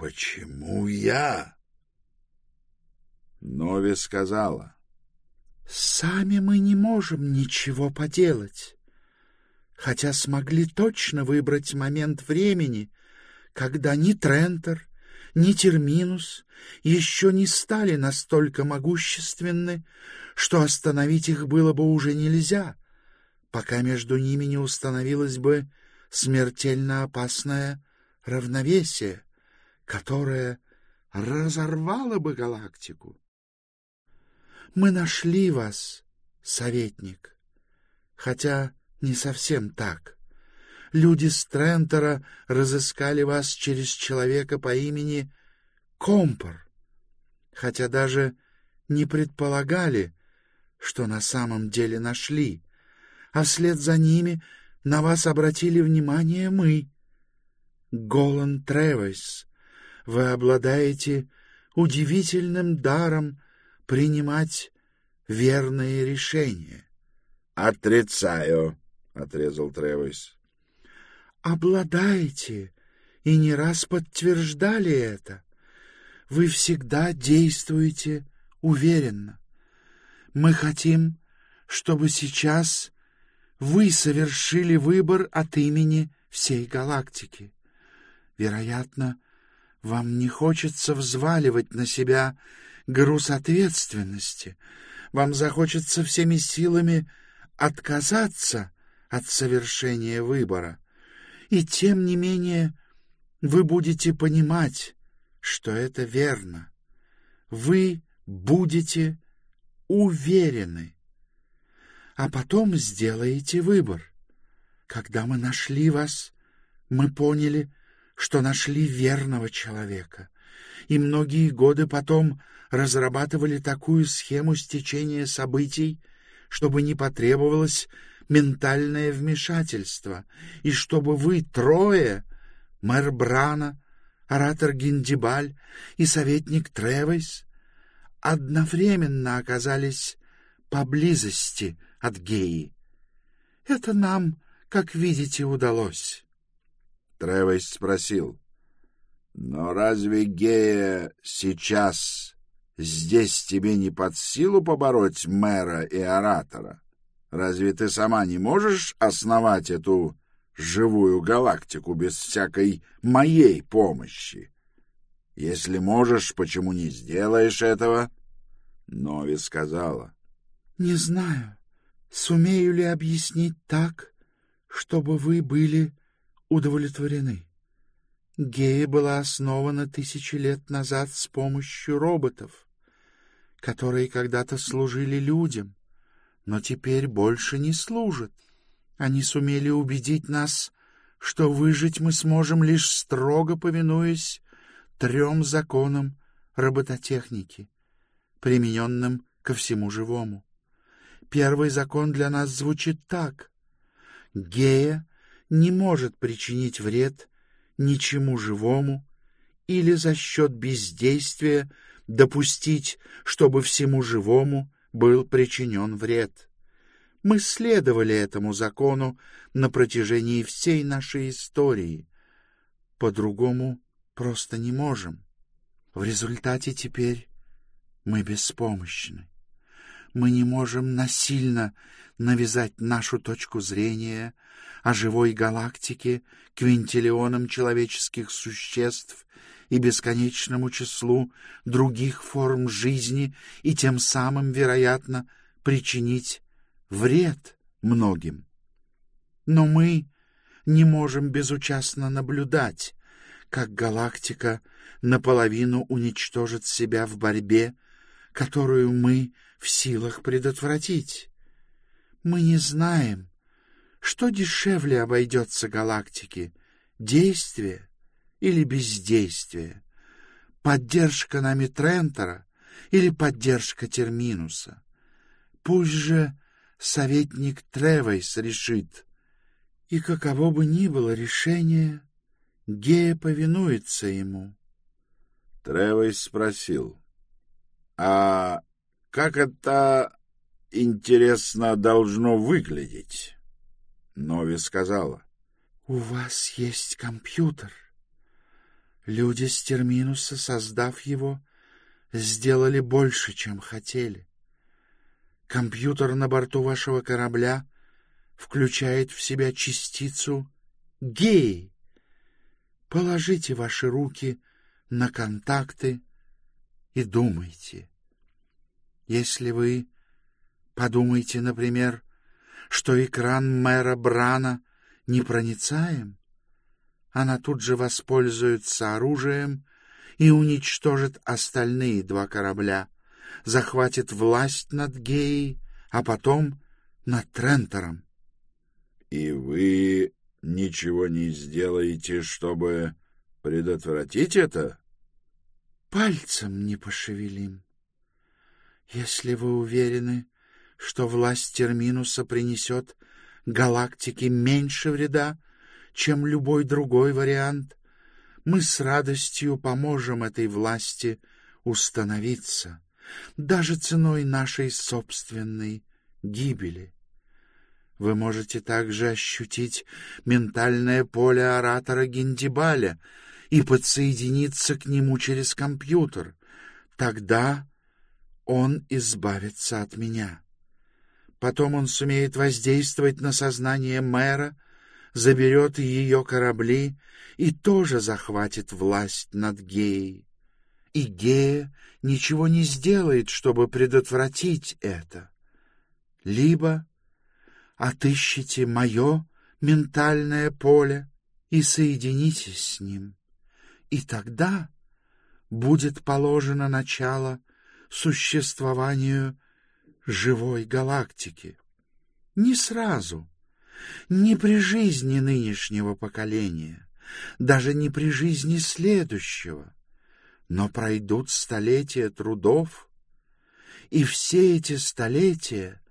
Почему я? Нови сказала. Сами мы не можем ничего поделать, хотя смогли точно выбрать момент времени, когда ни Трентер, ни Терминус еще не стали настолько могущественны, что остановить их было бы уже нельзя, пока между ними не установилось бы смертельно опасное равновесие, которое разорвало бы галактику. Мы нашли вас, советник, хотя не совсем так. Люди Стрентера разыскали вас через человека по имени Компор, хотя даже не предполагали, что на самом деле нашли, а вслед за ними на вас обратили внимание мы. Голан Тревес, вы обладаете удивительным даром принимать верные решения. — Отрицаю, — отрезал Тревес. — Обладаете и не раз подтверждали это. Вы всегда действуете уверенно. Мы хотим, чтобы сейчас вы совершили выбор от имени всей галактики. Вероятно, вам не хочется взваливать на себя груз ответственности. Вам захочется всеми силами отказаться от совершения выбора. И тем не менее вы будете понимать, что это верно. Вы будете уверены. А потом сделаете выбор. Когда мы нашли вас, мы поняли, что нашли верного человека, и многие годы потом разрабатывали такую схему стечения событий, чтобы не потребовалось ментальное вмешательство, и чтобы вы трое, мэр Брана, оратор Гиндибаль и советник Тревейс, одновременно оказались поблизости от Геи. Это нам, как видите, удалось. Тревес спросил. «Но разве Гея сейчас здесь тебе не под силу побороть мэра и оратора? Разве ты сама не можешь основать эту живую галактику без всякой моей помощи? Если можешь, почему не сделаешь этого?» Нови сказала. «Не знаю, сумею ли объяснить так, чтобы вы были удовлетворены. Гея была основана тысячи лет назад с помощью роботов, которые когда-то служили людям, но теперь больше не служат. Они сумели убедить нас, что выжить мы сможем лишь строго повинуясь трем законам робототехники, примененным ко всему живому. Первый закон для нас звучит так. Гея не может причинить вред ничему живому или за счет бездействия допустить, чтобы всему живому был причинен вред. Мы следовали этому закону на протяжении всей нашей истории. По-другому просто не можем. В результате теперь мы беспомощны. Мы не можем насильно навязать нашу точку зрения о живой галактике квинтиллионам человеческих существ и бесконечному числу других форм жизни и тем самым, вероятно, причинить вред многим. Но мы не можем безучастно наблюдать, как галактика наполовину уничтожит себя в борьбе, которую мы в силах предотвратить. Мы не знаем, что дешевле обойдется галактике — действие или бездействие, поддержка нами Трентера или поддержка Терминуса. Пусть же советник Тревейс решит, и каково бы ни было решение, Гея повинуется ему. Тревейс спросил, «А как это интересно должно выглядеть. Нови сказала. — У вас есть компьютер. Люди с Терминуса, создав его, сделали больше, чем хотели. Компьютер на борту вашего корабля включает в себя частицу геи. Положите ваши руки на контакты и думайте. Если вы подумаете, например, что экран мэра Брана непроницаем, она тут же воспользуется оружием и уничтожит остальные два корабля, захватит власть над Геей, а потом над Трентором. — И вы ничего не сделаете, чтобы предотвратить это? — Пальцем не пошевелим. Если вы уверены, что власть Терминуса принесет галактике меньше вреда, чем любой другой вариант, мы с радостью поможем этой власти установиться, даже ценой нашей собственной гибели. Вы можете также ощутить ментальное поле оратора Гендибаля и подсоединиться к нему через компьютер. Тогда он избавится от меня. Потом он сумеет воздействовать на сознание мэра, заберет ее корабли и тоже захватит власть над Геей. И Гея ничего не сделает, чтобы предотвратить это. Либо отыщите мое ментальное поле и соединитесь с ним, и тогда будет положено начало существованию живой галактики. Не сразу, не при жизни нынешнего поколения, даже не при жизни следующего, но пройдут столетия трудов, и все эти столетия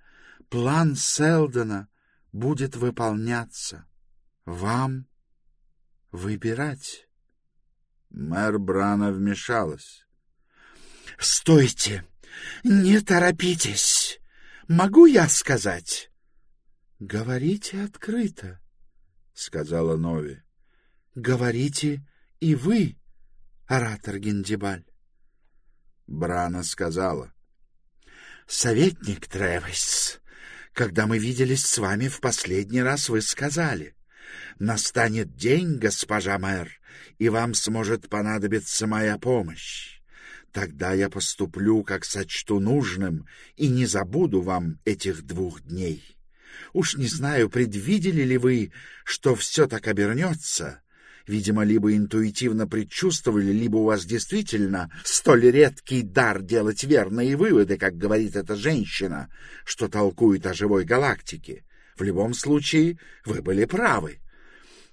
план Селдона будет выполняться. Вам выбирать. Мэр Брана вмешалась. — Стойте! Не торопитесь! Могу я сказать? — Говорите открыто, — сказала Нови. — Говорите и вы, оратор Гендибаль. Брана сказала. — Советник Тревес, когда мы виделись с вами в последний раз, вы сказали, «Настанет день, госпожа мэр, и вам сможет понадобиться моя помощь. Тогда я поступлю, как сочту нужным, и не забуду вам этих двух дней». Уж не знаю, предвидели ли вы, что все так обернется. Видимо, либо интуитивно предчувствовали, либо у вас действительно столь редкий дар делать верные выводы, как говорит эта женщина, что толкует о живой галактике. В любом случае, вы были правы.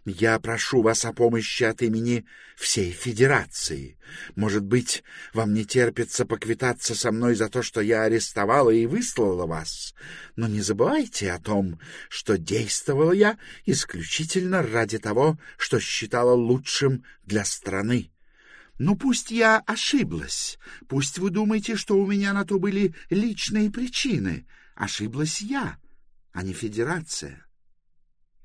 Я прошу вас о помощи от имени всей Федерации. Может быть, вам не терпится поквитаться со мной за то, что я арестовала и выслала вас. Но не забывайте о том, что действовала я исключительно ради того, что считала лучшим для страны. Ну, пусть я ошиблась. Пусть вы думаете, что у меня на то были личные причины. Ошиблась я, а не Федерация.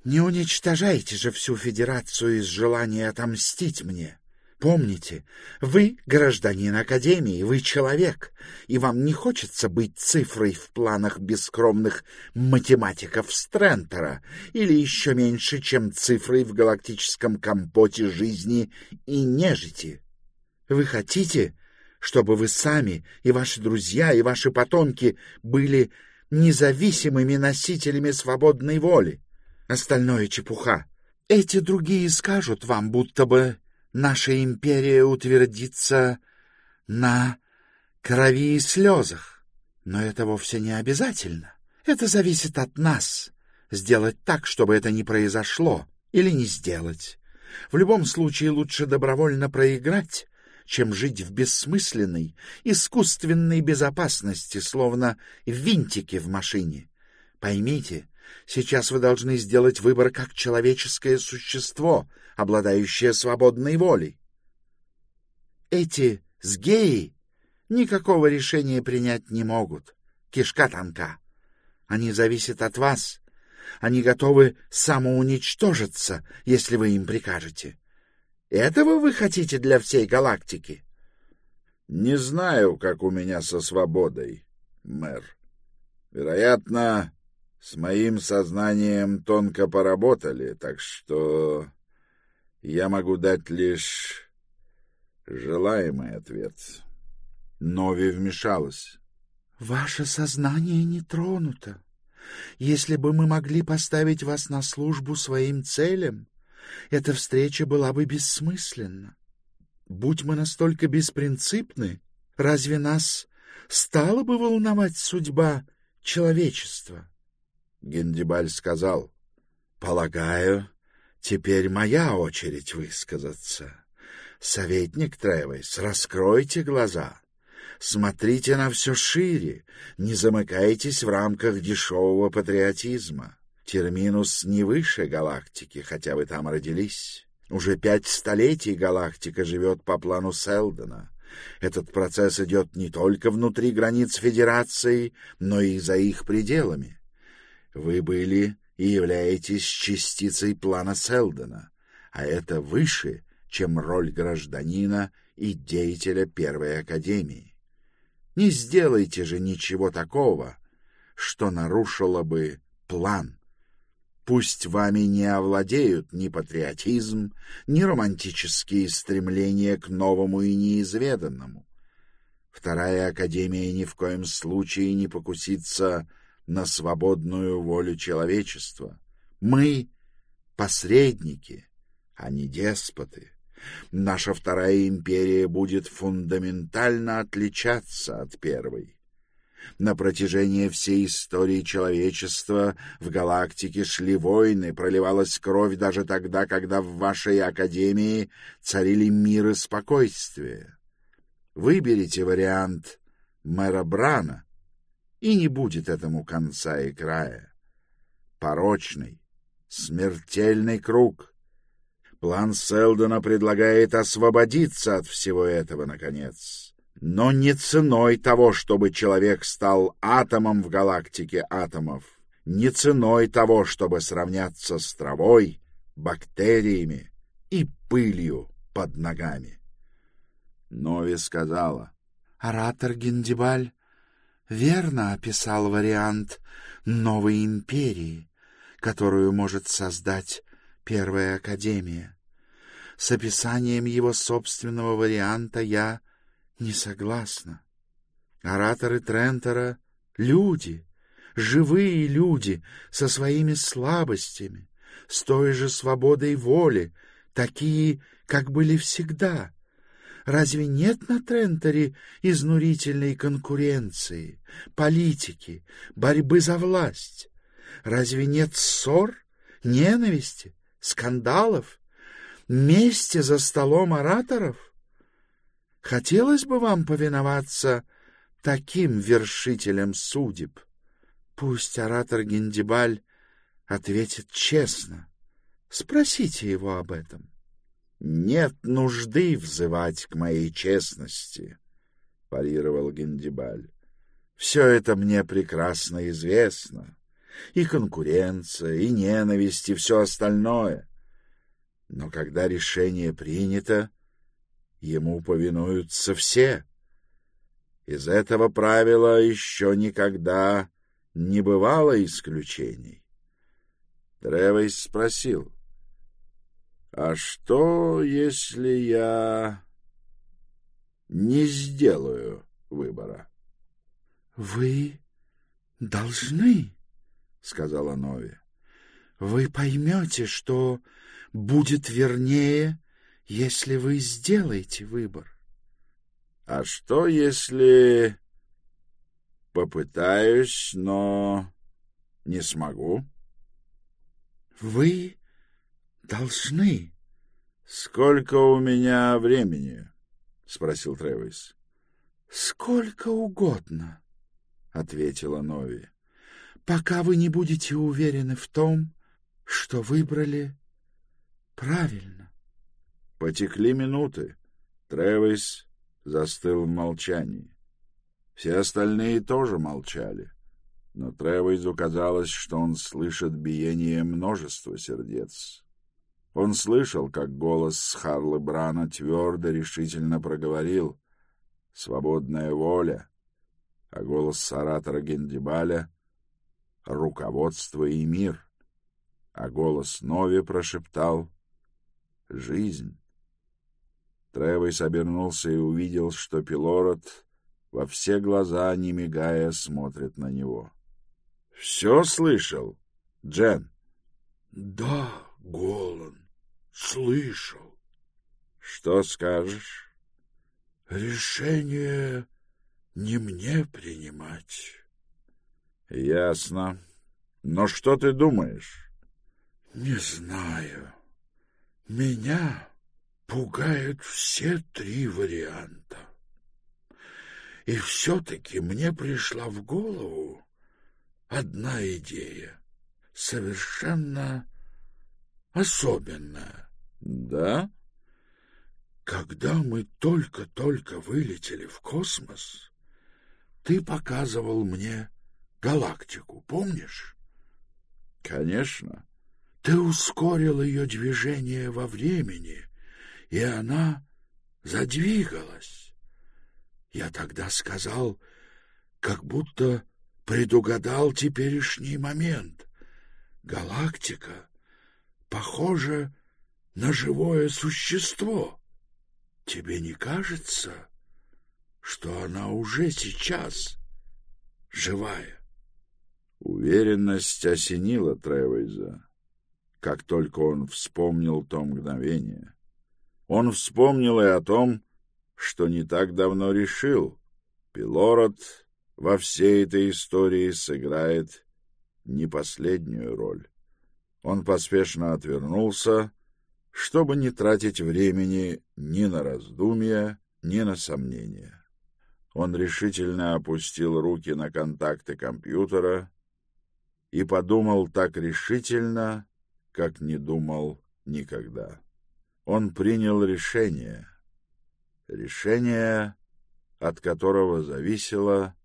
Не уничтожайте же всю Федерацию из желания отомстить мне. Помните, вы гражданин Академии, вы человек, и вам не хочется быть цифрой в планах бескромных математиков Стрентера или еще меньше, чем цифрой в галактическом компоте жизни и нежити. Вы хотите, чтобы вы сами и ваши друзья и ваши потомки были независимыми носителями свободной воли? Остальное чепуха. Эти другие скажут вам, будто бы наша империя утвердится на крови и слезах. Но это вовсе не обязательно. Это зависит от нас. Сделать так, чтобы это не произошло, или не сделать. В любом случае лучше добровольно проиграть, чем жить в бессмысленной, искусственной безопасности, словно винтики в машине. Поймите, Сейчас вы должны сделать выбор как человеческое существо, обладающее свободной волей. Эти сгеи никакого решения принять не могут. Кишка тонка. Они зависят от вас. Они готовы самоуничтожиться, если вы им прикажете. Этого вы хотите для всей галактики? Не знаю, как у меня со свободой, мэр. Вероятно, с моим сознанием тонко поработали, так что я могу дать лишь желаемый ответ. Нови вмешалась. Ваше сознание не тронуто. Если бы мы могли поставить вас на службу своим целям, эта встреча была бы бессмысленна. Будь мы настолько беспринципны, разве нас стала бы волновать судьба человечества? Гендибаль сказал, «Полагаю, теперь моя очередь высказаться. Советник Тревес, раскройте глаза». Смотрите на все шире, не замыкайтесь в рамках дешевого патриотизма. Терминус не выше галактики, хотя вы там родились. Уже пять столетий галактика живет по плану Селдона. Этот процесс идет не только внутри границ Федерации, но и за их пределами. Вы были и являетесь частицей плана Селдона, а это выше, чем роль гражданина и деятеля Первой Академии. Не сделайте же ничего такого, что нарушило бы план. Пусть вами не овладеют ни патриотизм, ни романтические стремления к новому и неизведанному. Вторая Академия ни в коем случае не покусится на свободную волю человечества. Мы — посредники, а не деспоты. Наша вторая империя будет фундаментально отличаться от первой. На протяжении всей истории человечества в галактике шли войны, проливалась кровь даже тогда, когда в вашей академии царили мир и спокойствие. Выберите вариант мэра Брана, и не будет этому конца и края. Порочный, смертельный круг — План Селдона предлагает освободиться от всего этого, наконец. Но не ценой того, чтобы человек стал атомом в галактике атомов, не ценой того, чтобы сравняться с травой, бактериями и пылью под ногами. Нови сказала. Оратор Гендибаль верно описал вариант новой империи, которую может создать Первая Академия. С описанием его собственного варианта я не согласна. Ораторы Трентера — люди, живые люди со своими слабостями, с той же свободой воли, такие, как были всегда. Разве нет на Трентере изнурительной конкуренции, политики, борьбы за власть? Разве нет ссор, ненависти? скандалов, мести за столом ораторов? Хотелось бы вам повиноваться таким вершителям судеб? Пусть оратор Гендибаль ответит честно. Спросите его об этом. Нет нужды взывать к моей честности, парировал Гендибаль. Все это мне прекрасно известно и конкуренция, и ненависть, и все остальное. Но когда решение принято, ему повинуются все. Из этого правила еще никогда не бывало исключений. Тревейс спросил, «А что, если я не сделаю выбора?» «Вы должны», — сказала Нови. — Вы поймете, что будет вернее, если вы сделаете выбор. — А что, если попытаюсь, но не смогу? — Вы должны. — Сколько у меня времени? — спросил Тревис. — Сколько угодно, — ответила Нови пока вы не будете уверены в том, что выбрали правильно. Потекли минуты. Тревис застыл в молчании. Все остальные тоже молчали. Но Тревизу казалось, что он слышит биение множества сердец. Он слышал, как голос Харлы Брана твердо, решительно проговорил «Свободная воля», а голос Саратора Гендибаля «Руководство и мир», а голос Нови прошептал «Жизнь». Тревойс обернулся и увидел, что Пилород во все глаза, не мигая, смотрит на него. — Все слышал, Джен? — Да, Голан, слышал. — Что скажешь? — Решение не мне принимать. — Ясно. Но что ты думаешь? — Не знаю. Меня пугают все три варианта. И все-таки мне пришла в голову одна идея, совершенно особенная. Да? Когда мы только-только вылетели в космос, ты показывал мне галактику, помнишь? Конечно. Ты ускорил ее движение во времени и она задвигалась. Я тогда сказал, как будто предугадал теперешний момент. Галактика похожа на живое существо. Тебе не кажется, что она уже сейчас живая? Уверенность осенила Тревейза, как только он вспомнил то мгновение. Он вспомнил и о том, что не так давно решил. Пилород во всей этой истории сыграет не последнюю роль. Он поспешно отвернулся, чтобы не тратить времени ни на раздумья, ни на сомнения. Он решительно опустил руки на контакты компьютера и подумал так решительно, как не думал никогда он принял решение. Решение, от которого зависела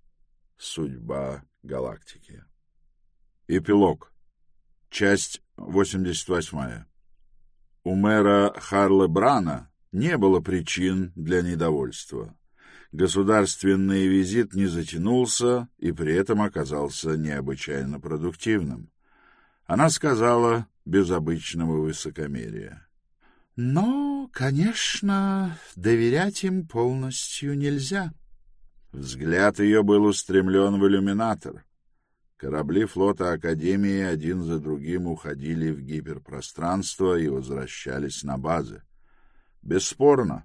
судьба галактики. Эпилог. Часть 88. У мэра Харла Брана не было причин для недовольства. Государственный визит не затянулся и при этом оказался необычайно продуктивным. Она сказала без обычного высокомерия. Но, конечно, доверять им полностью нельзя. Взгляд ее был устремлен в иллюминатор. Корабли флота Академии один за другим уходили в гиперпространство и возвращались на базы. Бесспорно,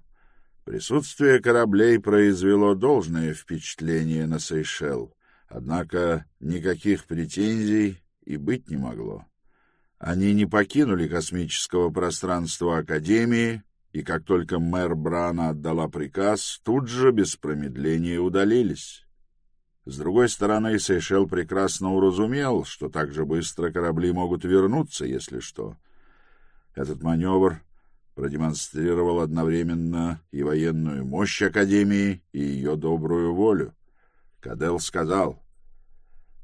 присутствие кораблей произвело должное впечатление на Сейшел, однако никаких претензий и быть не могло. Они не покинули космического пространства Академии, и как только мэр Брана отдала приказ, тут же без промедления удалились. С другой стороны, Сейшел прекрасно уразумел, что так же быстро корабли могут вернуться, если что. Этот маневр продемонстрировал одновременно и военную мощь Академии, и ее добрую волю. Кадел сказал,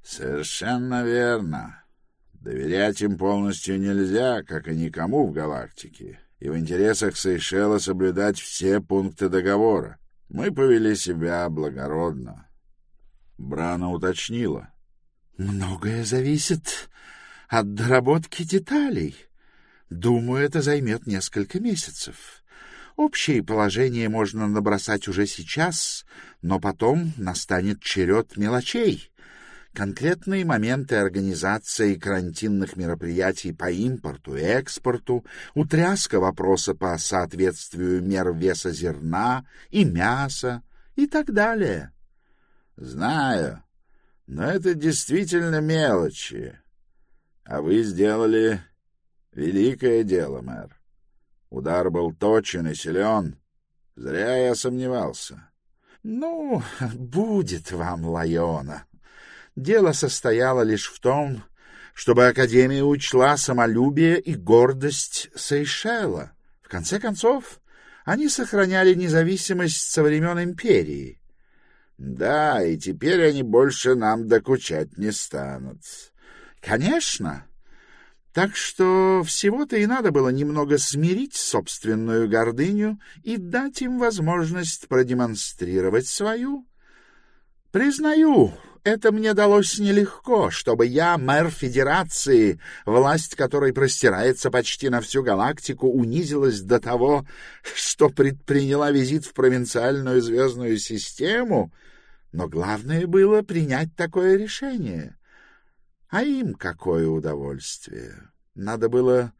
«Совершенно верно. Доверять им полностью нельзя, как и никому в галактике, и в интересах Сейшела соблюдать все пункты договора. Мы повели себя благородно. Брана уточнила. «Многое зависит от доработки деталей. Думаю, это займет несколько месяцев. Общее положение можно набросать уже сейчас, но потом настанет черед мелочей» конкретные моменты организации карантинных мероприятий по импорту и экспорту, утряска вопроса по соответствию мер веса зерна и мяса и так далее. Знаю, но это действительно мелочи. А вы сделали великое дело, мэр. Удар был точен и силен. Зря я сомневался. — Ну, будет вам, Лайона, Дело состояло лишь в том, чтобы Академия учла самолюбие и гордость Сейшела. В конце концов, они сохраняли независимость со времен империи. Да, и теперь они больше нам докучать не станут. Конечно. Так что всего-то и надо было немного смирить собственную гордыню и дать им возможность продемонстрировать свою. Признаю, это мне далось нелегко, чтобы я, мэр Федерации, власть которой простирается почти на всю галактику, унизилась до того, что предприняла визит в провинциальную звездную систему. Но главное было принять такое решение. А им какое удовольствие! Надо было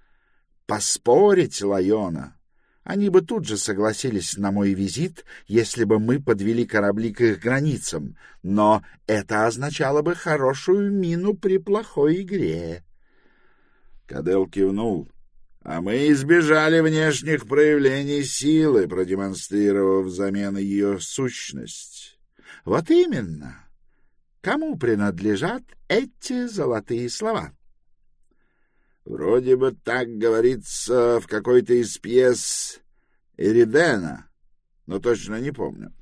поспорить, Лайона. Они бы тут же согласились на мой визит, если бы мы подвели корабли к их границам, но это означало бы хорошую мину при плохой игре. Кадел кивнул. А мы избежали внешних проявлений силы, продемонстрировав взамен ее сущность. Вот именно. Кому принадлежат эти золотые слова? Вроде бы так говорится в какой-то из пьес Эридена, но точно не помню.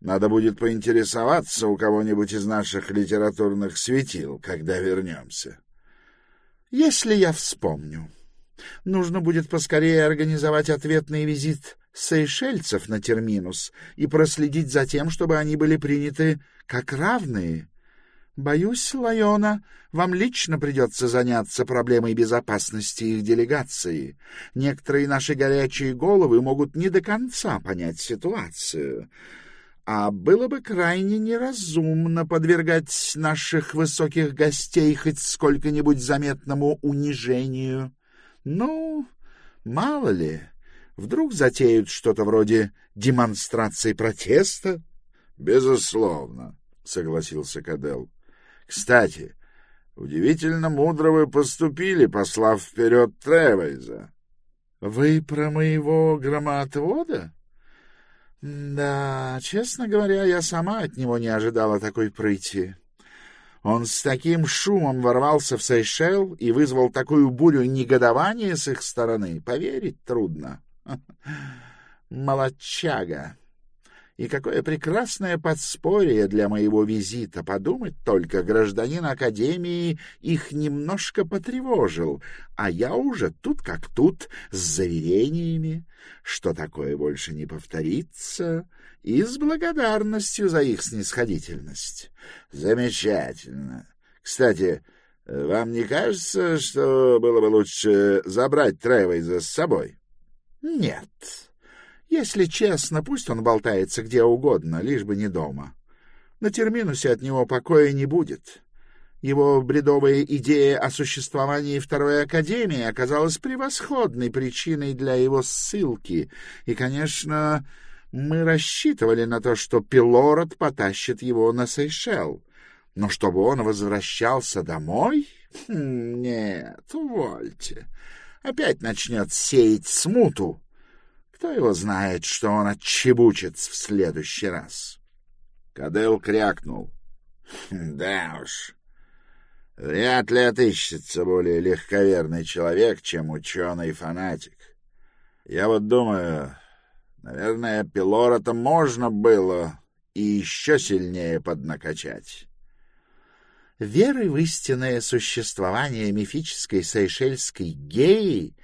Надо будет поинтересоваться у кого-нибудь из наших литературных светил, когда вернемся. Если я вспомню. Нужно будет поскорее организовать ответный визит сейшельцев на Терминус и проследить за тем, чтобы они были приняты как равные Боюсь, Лайона, вам лично придется заняться проблемой безопасности их делегации. Некоторые наши горячие головы могут не до конца понять ситуацию. А было бы крайне неразумно подвергать наших высоких гостей хоть сколько-нибудь заметному унижению. Ну, мало ли, вдруг затеют что-то вроде демонстрации протеста? — Безусловно, — согласился Кадел. Кстати, удивительно мудро вы поступили, послав вперед Тревейза. — Вы про моего громоотвода? — Да, честно говоря, я сама от него не ожидала такой прыти. Он с таким шумом ворвался в Сейшел и вызвал такую бурю негодования с их стороны. Поверить трудно. Молодчага. И какое прекрасное подспорье для моего визита. Подумать только, гражданин Академии их немножко потревожил, а я уже тут как тут, с заверениями, что такое больше не повторится, и с благодарностью за их снисходительность. Замечательно. Кстати, вам не кажется, что было бы лучше забрать Тревейза с собой? Нет. Если честно, пусть он болтается где угодно, лишь бы не дома. На терминусе от него покоя не будет. Его бредовая идея о существовании Второй Академии оказалась превосходной причиной для его ссылки, и, конечно, мы рассчитывали на то, что Пилород потащит его на Сейшел. Но чтобы он возвращался домой? Хм, нет, увольте. Опять начнет сеять смуту. Кто его знает, что он отчебучит в следующий раз? Кадел крякнул. «Хм, да уж, вряд ли отыщется более легковерный человек, чем ученый-фанатик. Я вот думаю, наверное, Пилора-то можно было и еще сильнее поднакачать. Веры в истинное существование мифической сейшельской геи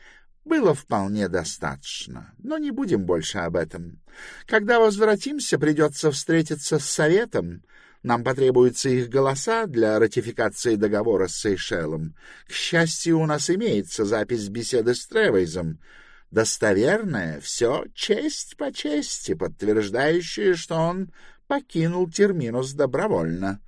было вполне достаточно, но не будем больше об этом. Когда возвратимся, придется встретиться с Советом. Нам потребуются их голоса для ратификации договора с Сейшелом. К счастью, у нас имеется запись беседы с Тревейзом. Достоверная, все честь по чести, подтверждающая, что он покинул Терминус добровольно.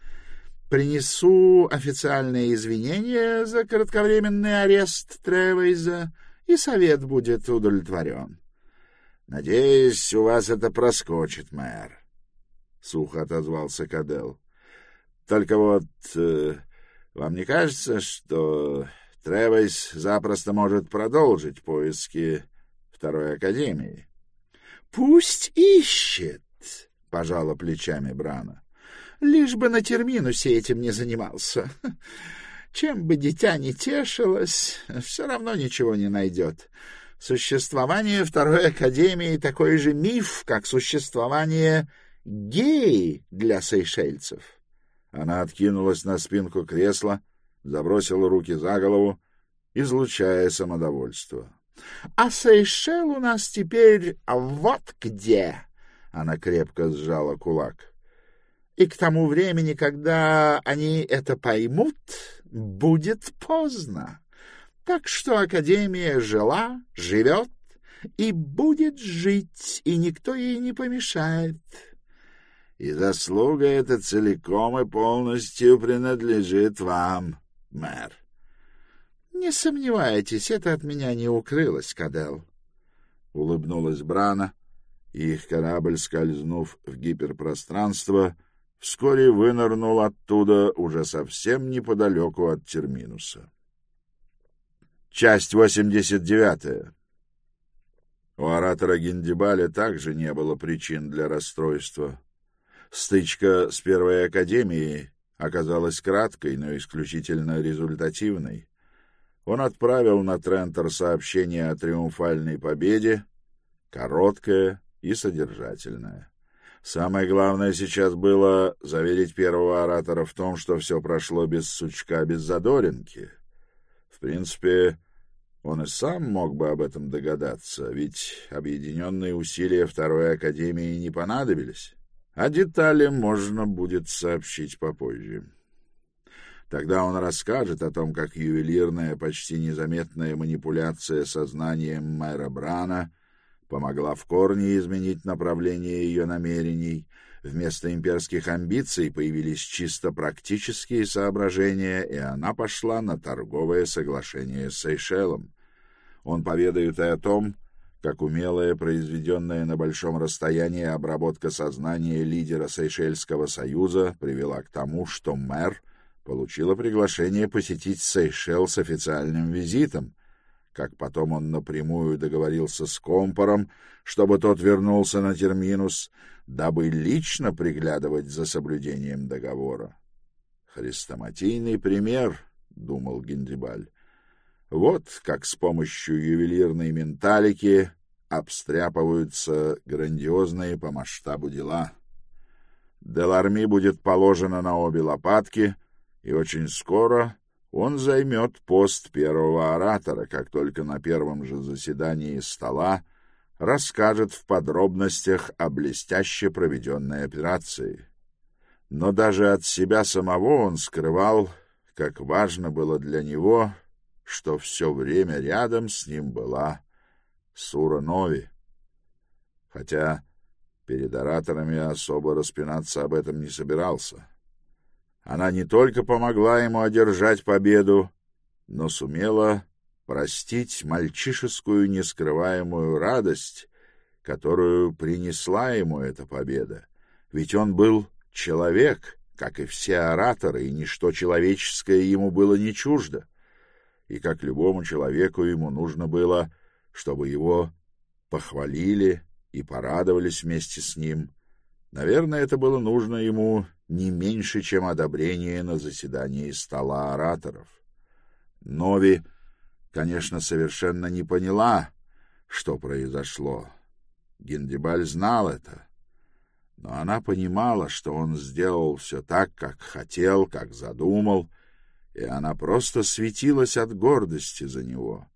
Принесу официальные извинения за кратковременный арест Тревейза — и совет будет удовлетворен. — Надеюсь, у вас это проскочит, мэр, — сухо отозвался Кадел. — Только вот э, вам не кажется, что Тревес запросто может продолжить поиски Второй Академии? — Пусть ищет, — пожала плечами Брана. — Лишь бы на терминусе этим не занимался. Чем бы дитя ни тешилось, все равно ничего не найдет. Существование Второй Академии такой же миф, как существование геи для сейшельцев. Она откинулась на спинку кресла, забросила руки за голову излучая самодовольство. — А Сейшел у нас теперь вот где! — она крепко сжала кулак. — И к тому времени, когда они это поймут, будет поздно. Так что Академия жила, живет и будет жить, и никто ей не помешает. И заслуга эта целиком и полностью принадлежит вам, мэр. Не сомневайтесь, это от меня не укрылось, Кадел. Улыбнулась Брана, и их корабль, скользнув в гиперпространство, вскоре вынырнул оттуда уже совсем неподалеку от терминуса. Часть восемьдесят девятая. У оратора Гиндибаля также не было причин для расстройства. Стычка с Первой Академией оказалась краткой, но исключительно результативной. Он отправил на Трентер сообщение о триумфальной победе, короткое и содержательное. Самое главное сейчас было заверить первого оратора в том, что все прошло без сучка, без задоринки. В принципе, он и сам мог бы об этом догадаться, ведь объединенные усилия Второй Академии не понадобились а детали можно будет сообщить попозже. Тогда он расскажет о том, как ювелирная, почти незаметная манипуляция сознанием мэра Брана помогла в корне изменить направление ее намерений. Вместо имперских амбиций появились чисто практические соображения, и она пошла на торговое соглашение с Сейшелом. Он поведает и о том, как умелая, произведенная на большом расстоянии обработка сознания лидера Сейшельского союза привела к тому, что мэр получила приглашение посетить Сейшел с официальным визитом, как потом он напрямую договорился с Компором, чтобы тот вернулся на терминус, дабы лично приглядывать за соблюдением договора. «Хрестоматийный пример», — думал Гиндибаль. Вот как с помощью ювелирной менталики обстряпываются грандиозные по масштабу дела. Деларми будет положено на обе лопатки, и очень скоро он займет пост первого оратора, как только на первом же заседании стола расскажет в подробностях о блестяще проведенной операции. Но даже от себя самого он скрывал, как важно было для него, что все время рядом с ним была Сура Нови. Хотя перед ораторами особо распинаться об этом не собирался. Она не только помогла ему одержать победу, но сумела простить мальчишескую нескрываемую радость, которую принесла ему эта победа. Ведь он был человек, как и все ораторы, и ничто человеческое ему было не чуждо. И как любому человеку ему нужно было чтобы его похвалили и порадовались вместе с ним. Наверное, это было нужно ему не меньше, чем одобрение на заседании стола ораторов. Нови, конечно, совершенно не поняла, что произошло. Гендибаль знал это, но она понимала, что он сделал все так, как хотел, как задумал, и она просто светилась от гордости за него.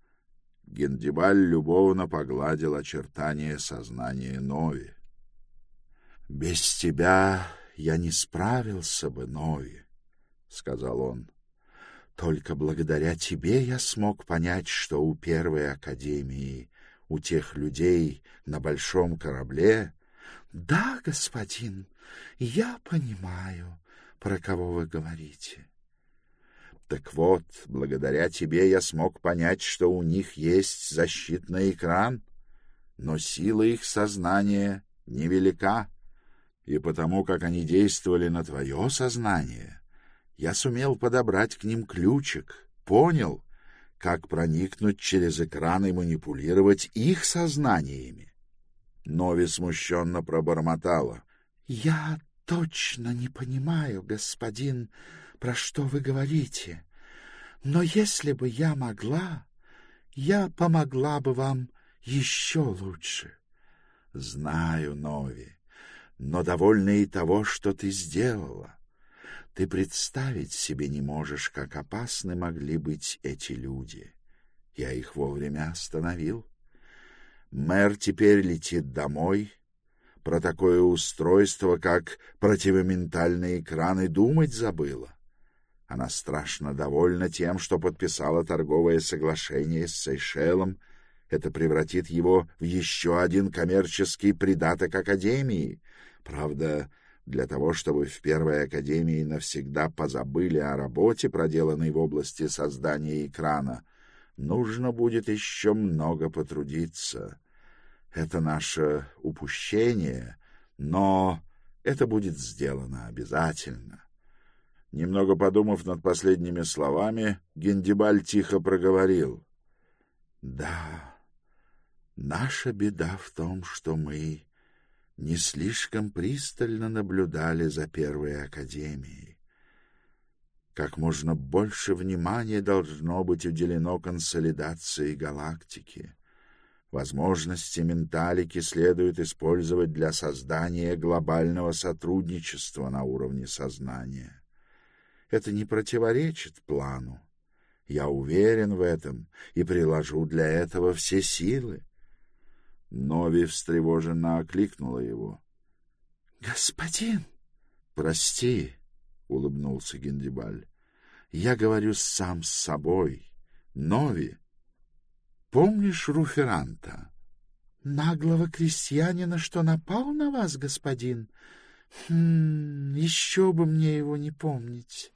Гендибаль любовно погладил очертания сознания Нови. «Без тебя я не справился бы, Нови», — сказал он. «Только благодаря тебе я смог понять, что у Первой Академии, у тех людей на большом корабле...» «Да, господин, я понимаю, про кого вы говорите. Так вот, благодаря тебе я смог понять, что у них есть защитный экран, но сила их сознания невелика, и потому как они действовали на твое сознание, я сумел подобрать к ним ключик, понял, как проникнуть через экран и манипулировать их сознаниями. Нови смущенно пробормотала. — Я точно не понимаю, господин про что вы говорите. Но если бы я могла, я помогла бы вам еще лучше. Знаю, Нови, но довольна и того, что ты сделала. Ты представить себе не можешь, как опасны могли быть эти люди. Я их вовремя остановил. Мэр теперь летит домой. Про такое устройство, как противоментальные экраны, думать забыла. Она страшно довольна тем, что подписала торговое соглашение с Сейшелом. Это превратит его в еще один коммерческий придаток Академии. Правда, для того, чтобы в Первой Академии навсегда позабыли о работе, проделанной в области создания экрана, нужно будет еще много потрудиться. Это наше упущение, но это будет сделано обязательно. Немного подумав над последними словами, Гендибаль тихо проговорил. — Да, наша беда в том, что мы не слишком пристально наблюдали за Первой Академией. Как можно больше внимания должно быть уделено консолидации галактики. Возможности менталики следует использовать для создания глобального сотрудничества на уровне сознания. Это не противоречит плану. Я уверен в этом и приложу для этого все силы. Нови встревоженно окликнула его. — Господин! — Прости, — улыбнулся Гендибаль. — Я говорю сам с собой. Нови, помнишь Руферанта? — Наглого крестьянина, что напал на вас, господин? Хм, еще бы мне его не помнить.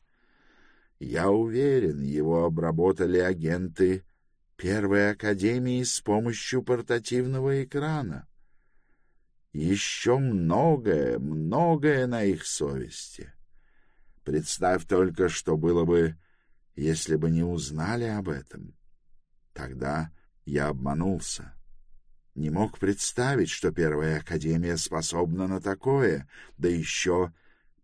Я уверен, его обработали агенты Первой Академии с помощью портативного экрана. Еще многое, многое на их совести. Представь только, что было бы, если бы не узнали об этом. Тогда я обманулся. Не мог представить, что Первая Академия способна на такое, да еще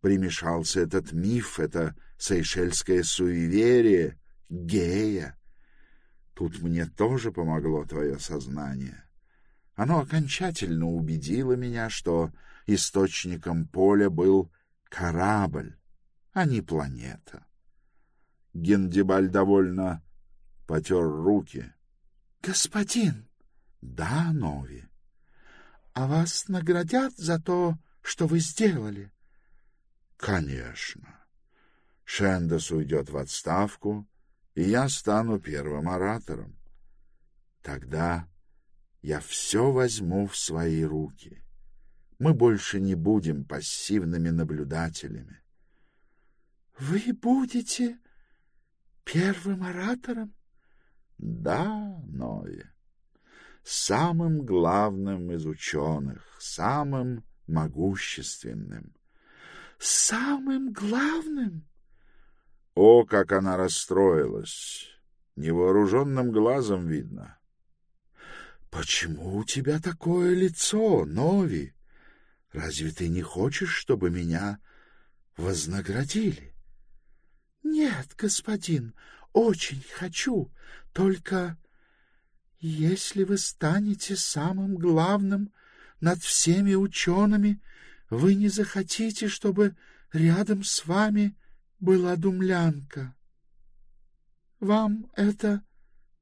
примешался этот миф, это сейшельское суеверие, гея. Тут мне тоже помогло твое сознание. Оно окончательно убедило меня, что источником поля был корабль, а не планета. Гендибаль довольно потер руки. — Господин! — Да, Нови. — А вас наградят за то, что вы сделали? — Конечно. Шендес уйдет в отставку, и я стану первым оратором. Тогда я все возьму в свои руки. Мы больше не будем пассивными наблюдателями. — Вы будете первым оратором? — Да, Нои. Самым главным из ученых, самым могущественным. — Самым главным? — о, как она расстроилась! Невооруженным глазом видно. — Почему у тебя такое лицо, Нови? Разве ты не хочешь, чтобы меня вознаградили? — Нет, господин, очень хочу, только если вы станете самым главным над всеми учеными, вы не захотите, чтобы рядом с вами была думлянка. Вам это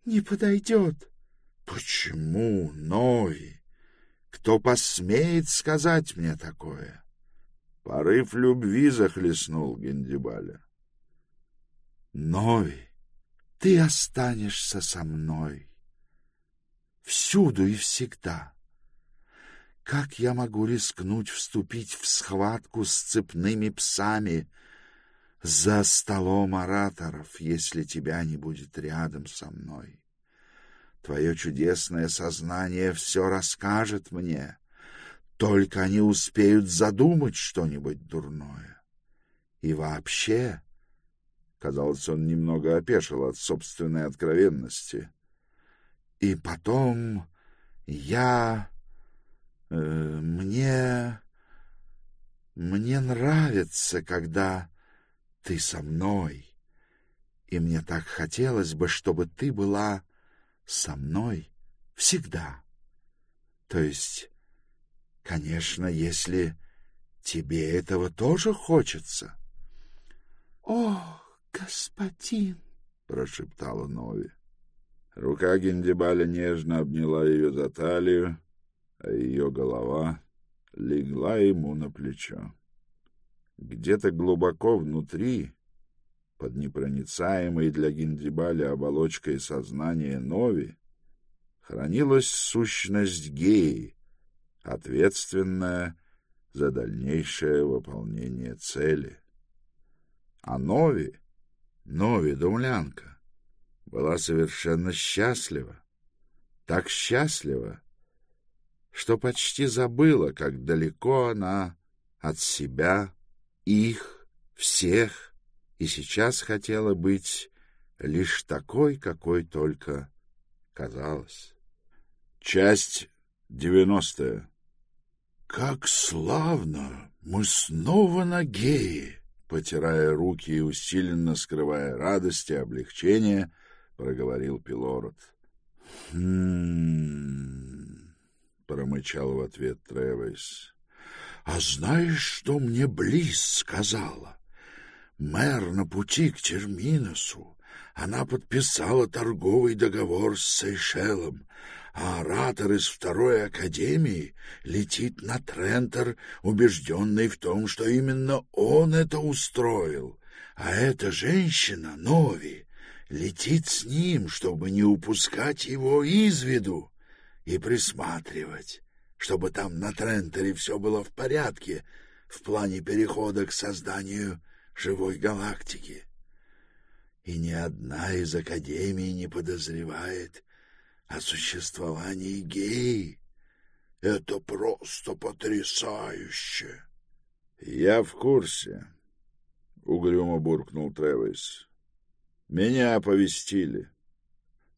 не подойдет. — Почему, Нови? Кто посмеет сказать мне такое? Порыв любви захлестнул Гендибаля. — Нови, ты останешься со мной. Всюду и всегда. Как я могу рискнуть вступить в схватку с цепными псами, за столом ораторов, если тебя не будет рядом со мной. Твое чудесное сознание все расскажет мне, только они успеют задумать что-нибудь дурное. И вообще, казалось, он немного опешил от собственной откровенности. И потом я... Э, мне... Мне нравится, когда ты со мной, и мне так хотелось бы, чтобы ты была со мной всегда. То есть, конечно, если тебе этого тоже хочется. — О, господин! — прошептала Нови. — Рука Гендибаля нежно обняла ее за талию, а ее голова легла ему на плечо. Где-то глубоко внутри, под непроницаемой для Гендибаля оболочкой сознания Нови, хранилась сущность геи, ответственная за дальнейшее выполнение цели. А Нови, Нови, думлянка, была совершенно счастлива, так счастлива, что почти забыла, как далеко она от себя, их, всех, и сейчас хотела быть лишь такой, какой только казалось. Часть девяностая. «Как славно! Мы снова на гее!» Потирая руки и усиленно скрывая радость и облегчение, проговорил Пилород. «Хм...» — промычал в ответ Тревес. «А знаешь, что мне Близ сказала? Мэр на пути к Терминусу. Она подписала торговый договор с Сейшелом, а оратор из второй академии летит на Трентер, убежденный в том, что именно он это устроил. А эта женщина, Нови, летит с ним, чтобы не упускать его из виду и присматривать, чтобы там на Трентере все было в порядке в плане перехода к созданию живой галактики. И ни одна из академий не подозревает, о существовании геи. Это просто потрясающе. — Я в курсе, — угрюмо буркнул Тревис. — Меня оповестили.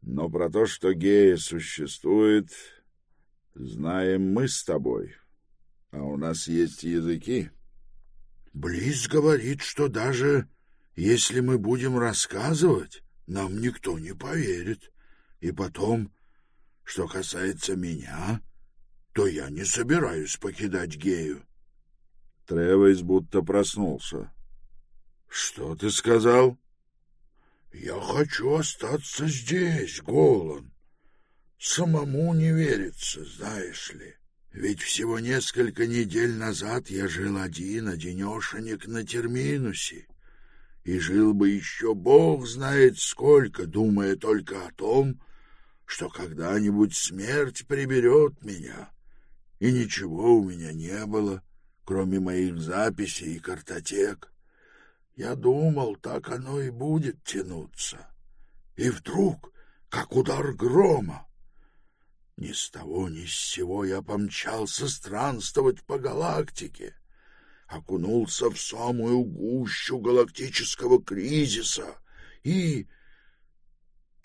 Но про то, что гея существует, знаем мы с тобой. А у нас есть языки. Близ говорит, что даже если мы будем рассказывать, нам никто не поверит. И потом что касается меня, то я не собираюсь покидать Гею. Тревес будто проснулся. — Что ты сказал? — Я хочу остаться здесь, Голан. Самому не верится, знаешь ли. Ведь всего несколько недель назад я жил один, одинешенек на терминусе. И жил бы еще бог знает сколько, думая только о том, что когда-нибудь смерть приберет меня, и ничего у меня не было, кроме моих записей и картотек. Я думал, так оно и будет тянуться. И вдруг, как удар грома, ни с того ни с сего я помчался странствовать по галактике, окунулся в самую гущу галактического кризиса и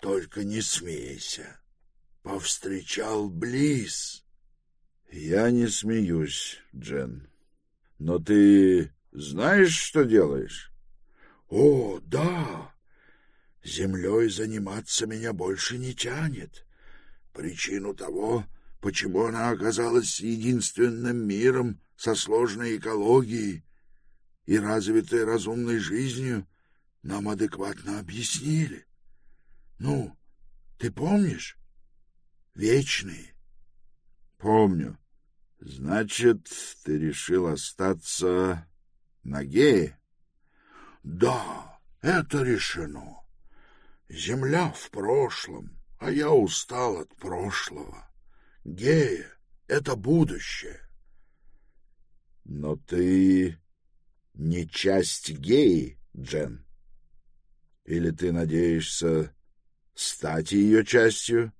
только не смейся. Повстречал Близ. Я не смеюсь, Джен. Но ты знаешь, что делаешь? О, да. Землей заниматься меня больше не тянет. Причину того, почему она оказалась единственным миром со сложной экологией и развитой разумной жизнью, нам адекватно объяснили. Ну, ты помнишь? Вечные. Помню. Значит, ты решил остаться на гее? Да, это решено. Земля в прошлом, а я устал от прошлого. Гея — это будущее. Но ты не часть геи, Джен. Или ты надеешься стать ее частью?